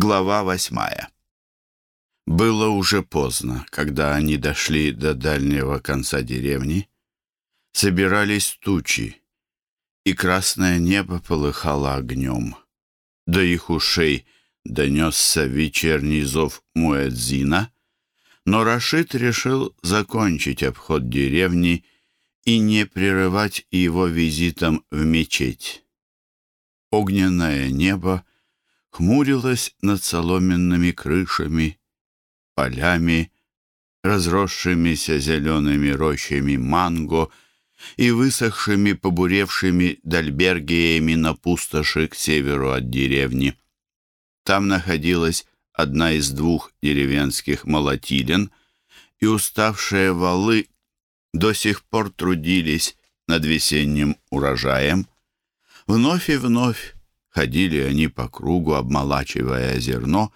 Глава восьмая. Было уже поздно, когда они дошли до дальнего конца деревни. Собирались тучи, и красное небо полыхало огнем. До их ушей донесся вечерний зов Муэдзина, но Рашид решил закончить обход деревни и не прерывать его визитом в мечеть. Огненное небо хмурилась над соломенными крышами, полями, разросшимися зелеными рощами манго и высохшими побуревшими дальбергиями на пустоши к северу от деревни. Там находилась одна из двух деревенских молотилен, и уставшие валы до сих пор трудились над весенним урожаем. Вновь и вновь Ходили они по кругу, обмолачивая зерно,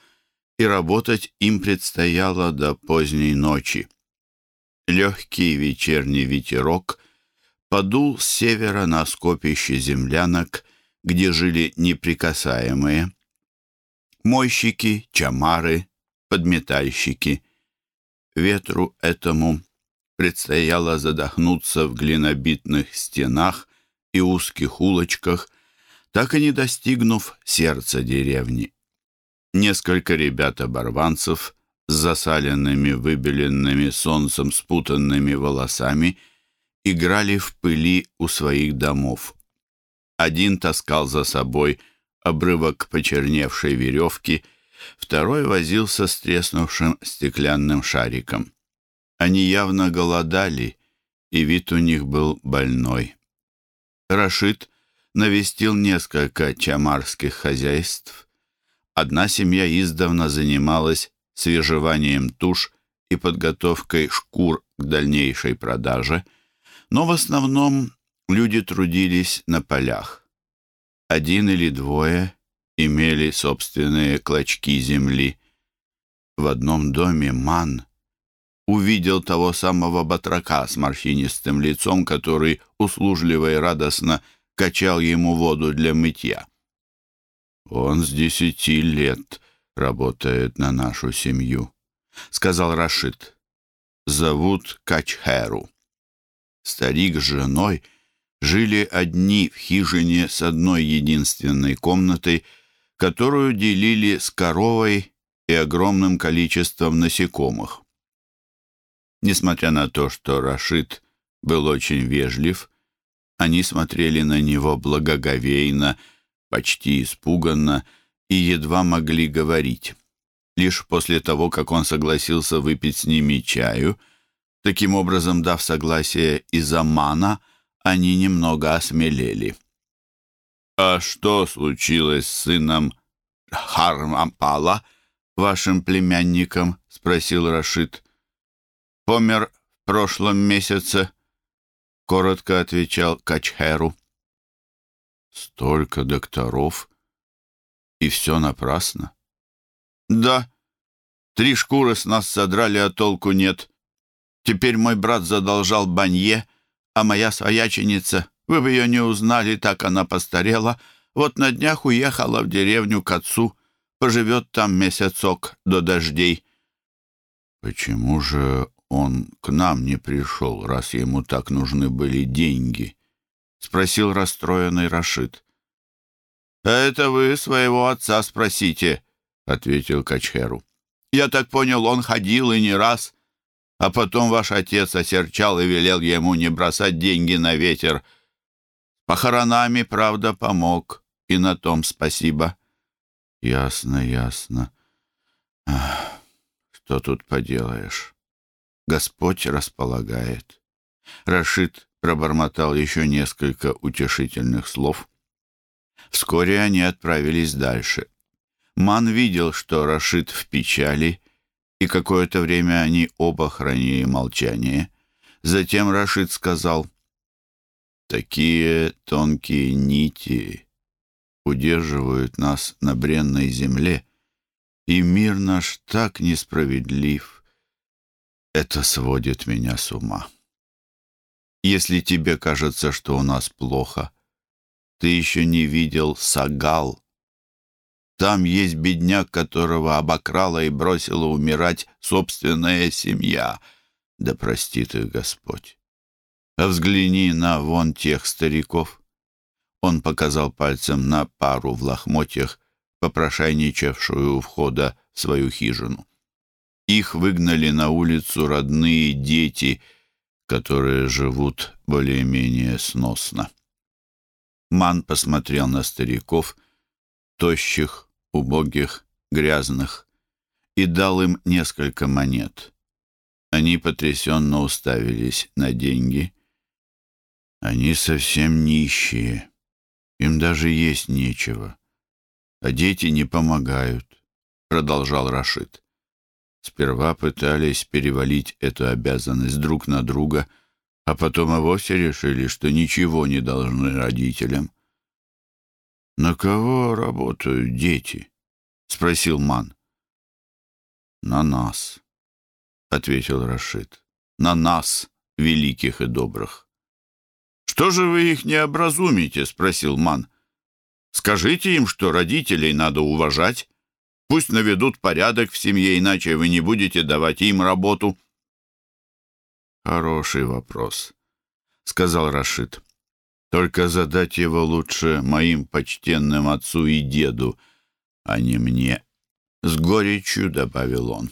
и работать им предстояло до поздней ночи. Легкий вечерний ветерок подул с севера на скопище землянок, где жили неприкасаемые. Мойщики, чамары, подметальщики. Ветру этому предстояло задохнуться в глинобитных стенах и узких улочках, так и не достигнув сердца деревни. Несколько ребят-оборванцев с засаленными, выбеленными солнцем спутанными волосами играли в пыли у своих домов. Один таскал за собой обрывок почерневшей веревки, второй возился с треснувшим стеклянным шариком. Они явно голодали, и вид у них был больной. Рашид навестил несколько чамарских хозяйств. Одна семья издавна занималась свежеванием туш и подготовкой шкур к дальнейшей продаже, но в основном люди трудились на полях. Один или двое имели собственные клочки земли. В одном доме Ман увидел того самого батрака с морщинистым лицом, который услужливо и радостно качал ему воду для мытья. «Он с десяти лет работает на нашу семью», — сказал Рашид. «Зовут Качхеру. Старик с женой жили одни в хижине с одной единственной комнатой, которую делили с коровой и огромным количеством насекомых. Несмотря на то, что Рашид был очень вежлив, они смотрели на него благоговейно, почти испуганно и едва могли говорить. Лишь после того, как он согласился выпить с ними чаю, таким образом дав согласие из Амана, они немного осмелели. «А что случилось с сыном Хармампала, вашим племянником?» — спросил Рашид. «Помер в прошлом месяце». — коротко отвечал Качхеру. «Столько докторов, и все напрасно?» «Да, три шкуры с нас содрали, а толку нет. Теперь мой брат задолжал банье, а моя свояченица, вы бы ее не узнали, так она постарела, вот на днях уехала в деревню к отцу, поживет там месяцок до дождей». «Почему же он к нам не пришел, раз ему так нужны были деньги?» — спросил расстроенный Рашид. «Это вы своего отца спросите», — ответил Качхеру. «Я так понял, он ходил и не раз, а потом ваш отец осерчал и велел ему не бросать деньги на ветер. Похоронами, правда, помог, и на том спасибо». «Ясно, ясно. Ах, что тут поделаешь?» Господь располагает. Рашид пробормотал еще несколько утешительных слов. Вскоре они отправились дальше. Ман видел, что Рашид в печали, и какое-то время они оба хранили молчание. Затем Рашид сказал, «Такие тонкие нити удерживают нас на бренной земле, и мир наш так несправедлив». Это сводит меня с ума. Если тебе кажется, что у нас плохо, ты еще не видел Сагал. Там есть бедняк, которого обокрала и бросила умирать собственная семья. Да простит их Господь. А взгляни на вон тех стариков. Он показал пальцем на пару в лохмотьях, попрошайничавшую у входа в свою хижину. Их выгнали на улицу родные дети, которые живут более-менее сносно. Ман посмотрел на стариков, тощих, убогих, грязных, и дал им несколько монет. Они потрясенно уставились на деньги. Они совсем нищие. Им даже есть нечего. А дети не помогают, продолжал Рашид. Сперва пытались перевалить эту обязанность друг на друга, а потом и вовсе решили, что ничего не должны родителям. «На кого работают дети?» — спросил Ман. «На нас», — ответил Рашид. «На нас, великих и добрых». «Что же вы их не образумите?» — спросил Ман. «Скажите им, что родителей надо уважать. Пусть наведут порядок в семье, иначе вы не будете давать им работу». «Хороший вопрос», — сказал Рашид. Только задать его лучше моим почтенным отцу и деду, а не мне. С горечью добавил он.